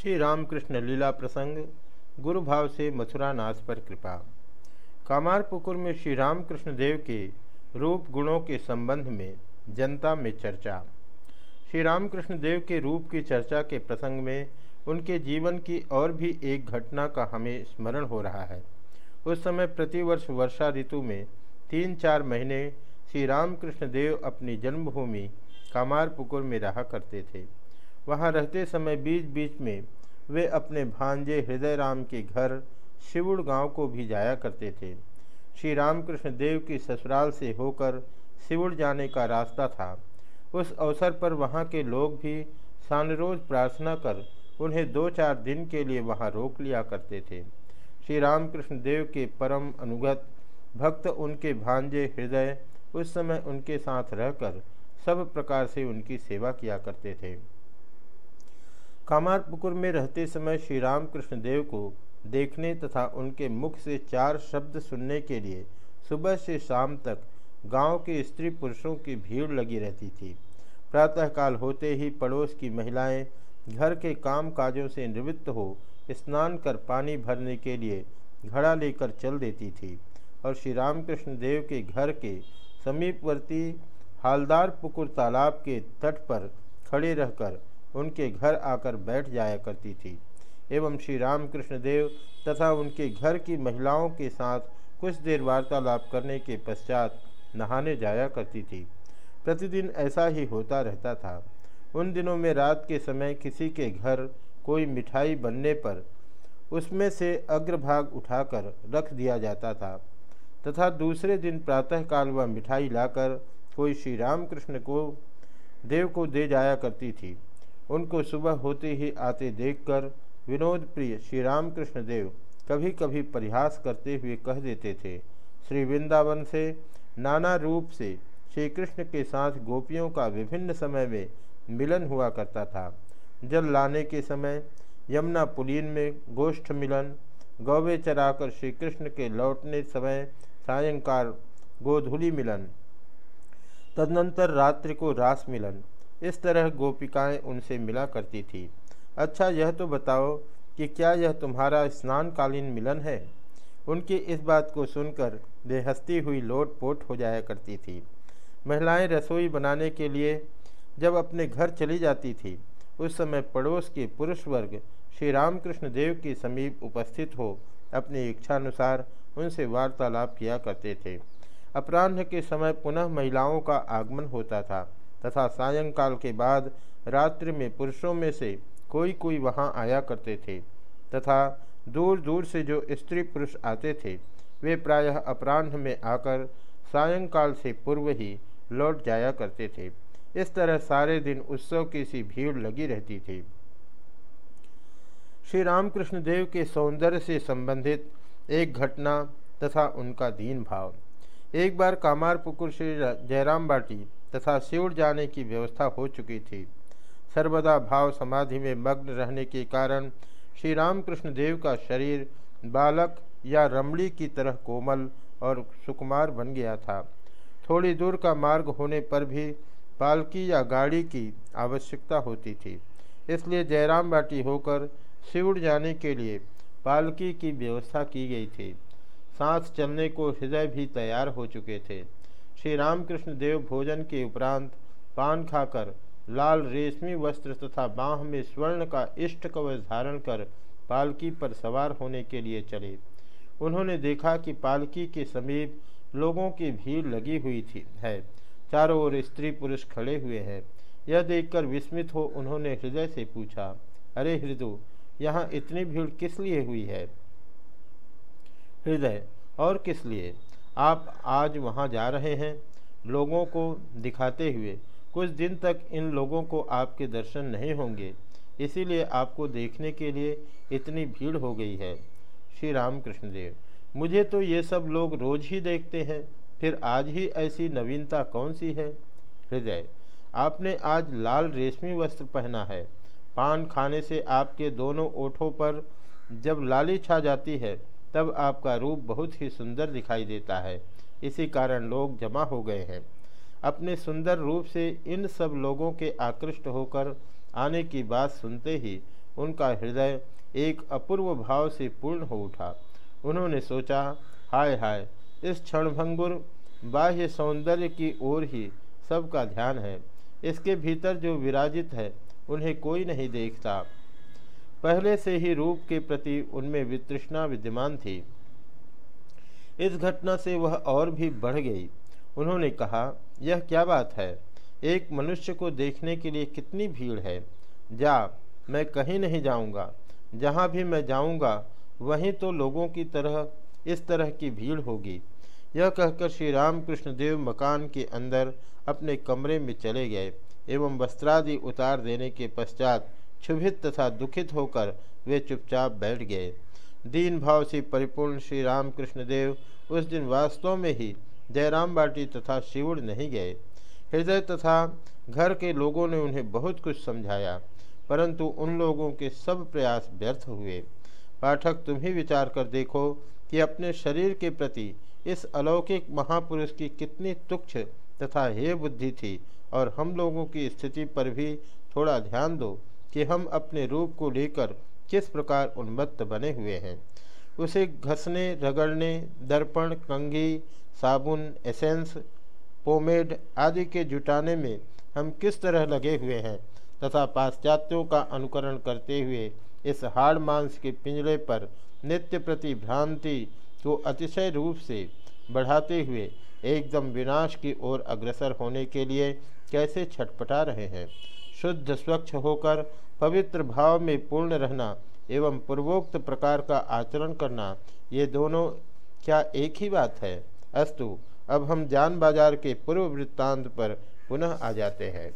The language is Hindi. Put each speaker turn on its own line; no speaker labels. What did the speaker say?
श्री रामकृष्ण लीला प्रसंग गुरु भाव से मथुरा नाथ पर कृपा। कामारपुकुर में श्री रामकृष्ण देव के रूप गुणों के संबंध में, जनता में चर्चा। श्री रामकृष्ण देव के रूप की चर्चा के प्रसंग में, उनके जीवन की और भी एक घटना का हमें स्मरण हो रहा है। उस समय प्रतिवर्ष वर्षा ऋतु में तीन चार महीने श्री रामकृष्ण देव अपनी जन्मभूमि कामारपुकुर में रहा करते थे। वहाँ रहते समय बीच बीच में वे अपने भांजे हृदय राम के घर शिवुड़ गाँव को भी जाया करते थे। श्री रामकृष्ण देव की ससुराल से होकर शिवुड़ जाने का रास्ता था। उस अवसर पर वहाँ के लोग भी सानरोज प्रार्थना कर उन्हें दो चार दिन के लिए वहाँ रोक लिया करते थे। श्री रामकृष्ण देव के परम अनुगत भक्त उनके भांजे हृदय उस समय उनके साथ रहकर सब प्रकार से उनकी सेवा किया करते थे। कामारपुकुर में रहते समय श्री रामकृष्ण देव को देखने तथा उनके मुख से चार शब्द सुनने के लिए सुबह से शाम तक गाँव के स्त्री पुरुषों की भीड़ लगी रहती थी। प्रातःकाल होते ही पड़ोस की महिलाएँ घर के काम काजों से निवृत्त हो स्नान कर पानी भरने के लिए घड़ा लेकर चल देती थी और श्री रामकृष्ण देव के घर के समीपवर्ती हालदार पुकुर तालाब के तट पर खड़े रहकर उनके घर आकर बैठ जाया करती थी। एवं श्री रामकृष्ण देव तथा उनके घर की महिलाओं के साथ कुछ देर वार्तालाप करने के पश्चात नहाने जाया करती थी। प्रतिदिन ऐसा ही होता रहता था। उन दिनों में रात के समय किसी के घर कोई मिठाई बनने पर उसमें से अग्रभाग उठाकर रख दिया जाता था तथा दूसरे दिन प्रातःकाल वह मिठाई लाकर कोई श्री रामकृष्ण को, देव को दे जाया करती थी। उनको सुबह होते ही आते देखकर विनोद प्रिय श्री रामकृष्ण देव कभी कभी परिहास करते हुए कह देते थे, श्री वृंदावन से, नाना रूप से श्री कृष्ण के साथ गोपियों का विभिन्न समय में मिलन हुआ करता था। जल लाने के समय, यमुना पुलीन में गोष्ठ मिलन, गौवे चराकर श्री कृष्ण के लौटने समय सायंकाल गोधुली मिलन, तदनंतर रात्रि को रास मिलन। इस तरह गोपिकाएँ उनसे मिला करती थी। अच्छा यह तो बताओ कि क्या यह तुम्हारा स्नानकालीन मिलन है? उनकी इस बात को सुनकर वे हुई लोट पोट हो जाया करती थी। महिलाएँ रसोई बनाने के लिए जब अपने घर चली जाती थी, उस समय पड़ोस के पुरुष वर्ग श्री रामकृष्ण देव के समीप उपस्थित हो अपनी इच्छानुसार उनसे वार्तालाप किया करते थे। अपराह्न के समय पुनः महिलाओं का आगमन होता था। तथा सायंकाल के बाद रात्रि में पुरुषों में से कोई कोई वहाँ आया करते थे तथा दूर दूर से जो स्त्री पुरुष आते थे, वे प्रायः अपराह्न में आकर सायंकाल से पूर्व ही लौट जाया करते थे। इस तरह सारे दिन उत्सव की सी भीड़ लगी रहती थी। श्री रामकृष्ण देव के सौंदर्य से संबंधित एक घटना तथा उनका दीन भाव एक बार कामारपुकुर श्री जयराम बाटी तथा सिउड़ जाने की व्यवस्था हो चुकी थी। सर्वदा भाव समाधि में मग्न रहने के कारण श्री रामकृष्ण देव का शरीर बालक या रमणी की तरह कोमल और सुकुमार बन गया था। थोड़ी दूर का मार्ग होने पर भी पालकी या गाड़ी की आवश्यकता होती थी। इसलिए जयराम बाटी होकर सिउड़ जाने के लिए पालकी की व्यवस्था की गई थी। सांस चलने को हृदय भी तैयार हो चुके थे। श्री रामकृष्ण देव भोजन के उपरांत पान खाकर लाल रेशमी वस्त्र तथा बाह में स्वर्ण का इष्ट कवच धारण कर पालकी पर सवार होने के लिए चले। उन्होंने देखा कि पालकी के समीप लोगों की भीड़ लगी हुई थी, है। चारों ओर स्त्री पुरुष खड़े हुए हैं। यह देखकर विस्मित हो उन्होंने हृदय से पूछा, अरे हृदय यहाँ इतनी भीड़ किस लिए हुई है? हृदय? और किस लिए? आप आज वहाँ जा रहे हैं लोगों को दिखाते हुए। कुछ दिन तक इन लोगों को आपके दर्शन नहीं होंगे। इसीलिए आपको देखने के लिए इतनी भीड़ हो गई है। श्री रामकृष्ण देव मुझे तो ये सब लोग रोज ही देखते हैं। फिर आज ही ऐसी नवीनता कौन सी है? हृदय, आपने आज लाल रेशमी वस्त्र पहना है। पान खाने से आपके दोनों ओठों पर जब लाली छा जाती है तब आपका रूप बहुत ही सुंदर दिखाई देता है। इसी कारण लोग जमा हो गए हैं। अपने सुंदर रूप से इन सब लोगों के आकृष्ट होकर आने की बात सुनते ही उनका हृदय एक अपूर्व भाव से पूर्ण हो उठा। उन्होंने सोचा, हाय हाय, इस क्षणभंगुर बाह्य सौंदर्य की ओर ही सबका ध्यान है। इसके भीतर जो विराजित है, उन्हें कोई नहीं देखता। पहले से ही रूप के प्रति उनमें वितृष्णा विद्यमान थी। इस घटना से वह और भी बढ़ गई। उन्होंने कहा, यह क्या बात है? एक मनुष्य को देखने के लिए कितनी भीड़ है। जा, मैं कहीं नहीं जाऊँगा। जहाँ भी मैं जाऊँगा, वहीं तो लोगों की तरह, इस तरह की भीड़ होगी यह कहकर श्री रामकृष्ण देव मकान के अंदर अपने कमरे में चले गए एवं वस्त्रादि उतार देने के पश्चात क्षुभित तथा दुखित होकर वे चुपचाप बैठ गए। दीन भाव से परिपूर्ण श्री रामकृष्ण देव उस दिन वास्तव में ही जयराम बाटी तथा शिवड़ नहीं गए। हृदय तथा घर के लोगों ने उन्हें बहुत कुछ समझाया, परंतु उन लोगों के सब प्रयास व्यर्थ हुए। पाठक, तुम ही विचार कर देखो कि अपने शरीर के प्रति इस अलौकिक महापुरुष की कितनी तुक्ष तथा हे बुद्धि थी, और हम लोगों की स्थिति पर भी थोड़ा ध्यान दो। कि हम अपने रूप को लेकर किस प्रकार उन्मत्त बने हुए हैं। उसे घसने, रगड़ने, दर्पण, कंघी, साबुन, एसेंस, पोमेड आदि के जुटाने में हम किस तरह लगे हुए हैं तथा पाश्चात्यों का अनुकरण करते हुए इस हाड़ मांस के पिंजड़े पर नित्य प्रति भ्रांति को अतिशय रूप से बढ़ाते हुए एकदम विनाश की ओर अग्रसर होने के लिए कैसे छटपटा रहे हैं? शुद्ध स्वच्छ होकर पवित्र भाव में पूर्ण रहना एवं पूर्वोक्त प्रकार का आचरण करना, ये दोनों क्या एक ही बात है? अस्तु, अब हम जान बाज़ार के पूर्व वृत्तांत पर पुनः आ जाते हैं।